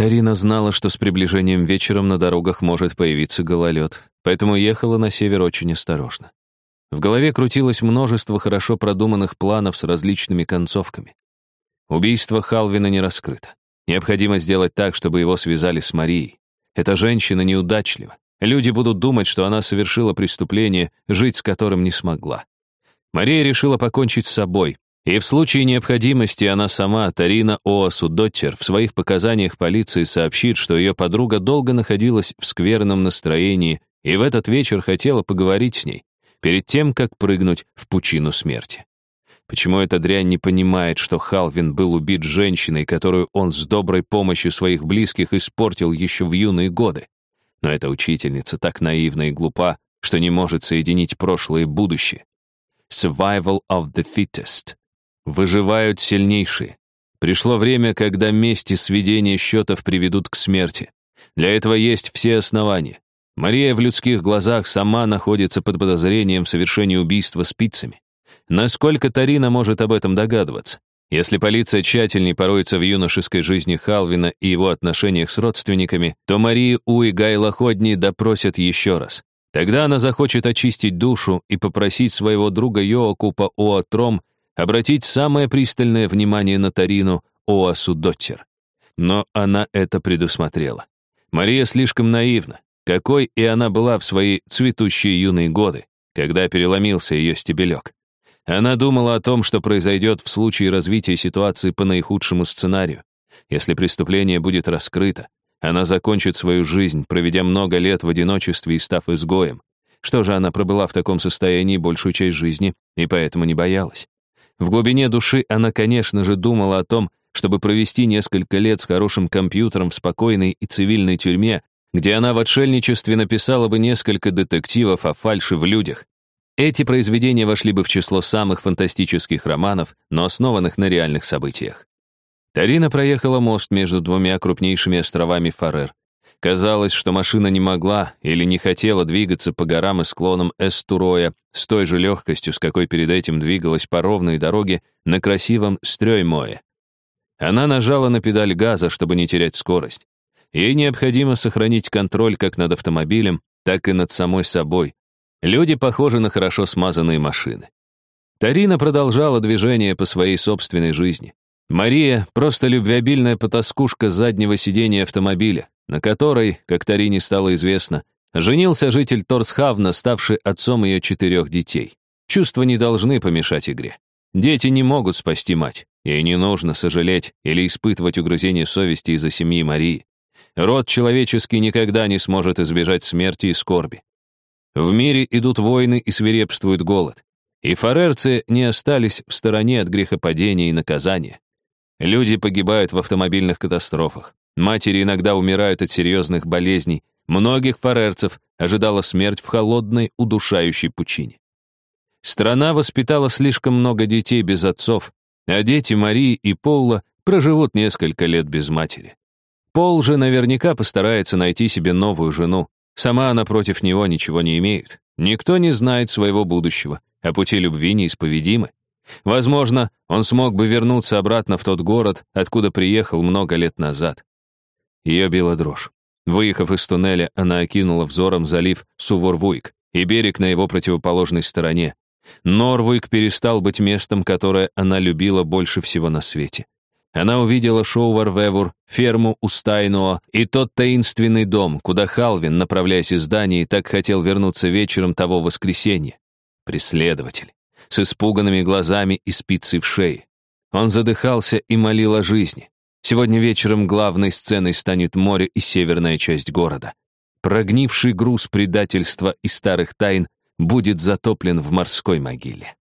Тарина знала, что с приближением вечером на дорогах может появиться гололед, поэтому ехала на север очень осторожно. В голове крутилось множество хорошо продуманных планов с различными концовками. Убийство Халвина не раскрыто. Необходимо сделать так, чтобы его связали с Марией. Эта женщина неудачлива. Люди будут думать, что она совершила преступление, жить с которым не смогла. Мария решила покончить с собой, и в случае необходимости она сама, Тарина Оасу Доттер, в своих показаниях полиции сообщит, что ее подруга долго находилась в скверном настроении и в этот вечер хотела поговорить с ней, перед тем, как прыгнуть в пучину смерти. Почему эта дрянь не понимает, что Халвин был убит женщиной, которую он с доброй помощью своих близких испортил еще в юные годы? Но эта учительница так наивна и глупа, что не может соединить прошлое и будущее. Survival of the fittest. Выживают сильнейшие. Пришло время, когда месть и сведение счетов приведут к смерти. Для этого есть все основания. Мария в людских глазах сама находится под подозрением в совершении убийства спицами. Насколько Тарина может об этом догадываться? Если полиция тщательней пороется в юношеской жизни Халвина и его отношениях с родственниками, то Марию Уи Лоходни допросят еще раз. Тогда она захочет очистить душу и попросить своего друга Йоакупа Оатром обратить самое пристальное внимание на Тарину Оасу Доттер. Но она это предусмотрела. Мария слишком наивна, какой и она была в свои цветущие юные годы, когда переломился ее стебелек. Она думала о том, что произойдет в случае развития ситуации по наихудшему сценарию. Если преступление будет раскрыто, она закончит свою жизнь, проведя много лет в одиночестве и став изгоем. Что же она пробыла в таком состоянии большую часть жизни и поэтому не боялась? В глубине души она, конечно же, думала о том, чтобы провести несколько лет с хорошим компьютером в спокойной и цивильной тюрьме, где она в отшельничестве написала бы несколько детективов о фальши в людях. Эти произведения вошли бы в число самых фантастических романов, но основанных на реальных событиях. Тарина проехала мост между двумя крупнейшими островами Фарер. Казалось, что машина не могла или не хотела двигаться по горам и склонам Эстуроя с той же легкостью, с какой перед этим двигалась по ровной дороге на красивом Стрёймое. Она нажала на педаль газа, чтобы не терять скорость. Ей необходимо сохранить контроль как над автомобилем, так и над самой собой. Люди похожи на хорошо смазанные машины. Тарина продолжала движение по своей собственной жизни. Мария — просто любвеобильная потаскушка заднего сидения автомобиля, на которой, как Тарине стало известно, женился житель Торсхавна, ставший отцом ее четырех детей. Чувства не должны помешать игре. Дети не могут спасти мать. Ей не нужно сожалеть или испытывать угрызение совести из-за семьи Марии. Род человеческий никогда не сможет избежать смерти и скорби. В мире идут войны и свирепствует голод. И фарерцы не остались в стороне от грехопадения и наказания. Люди погибают в автомобильных катастрофах. Матери иногда умирают от серьезных болезней. Многих фарерцев ожидала смерть в холодной, удушающей пучине. Страна воспитала слишком много детей без отцов, а дети Марии и Поула проживут несколько лет без матери. Пол же наверняка постарается найти себе новую жену. Сама она против него ничего не имеет. Никто не знает своего будущего, а пути любви неисповедимы. Возможно, он смог бы вернуться обратно в тот город, откуда приехал много лет назад. Ее била дрожь. Выехав из туннеля, она окинула взором залив Суворвуйк и берег на его противоположной стороне. Норвуйк перестал быть местом, которое она любила больше всего на свете. Она увидела Шоувар-Вевур, ферму у Стайноа и тот таинственный дом, куда Халвин, направляясь из Дании, так хотел вернуться вечером того воскресенья. Преследователь. С испуганными глазами и спицей в шее. Он задыхался и молил о жизни. Сегодня вечером главной сценой станет море и северная часть города. Прогнивший груз предательства и старых тайн будет затоплен в морской могиле.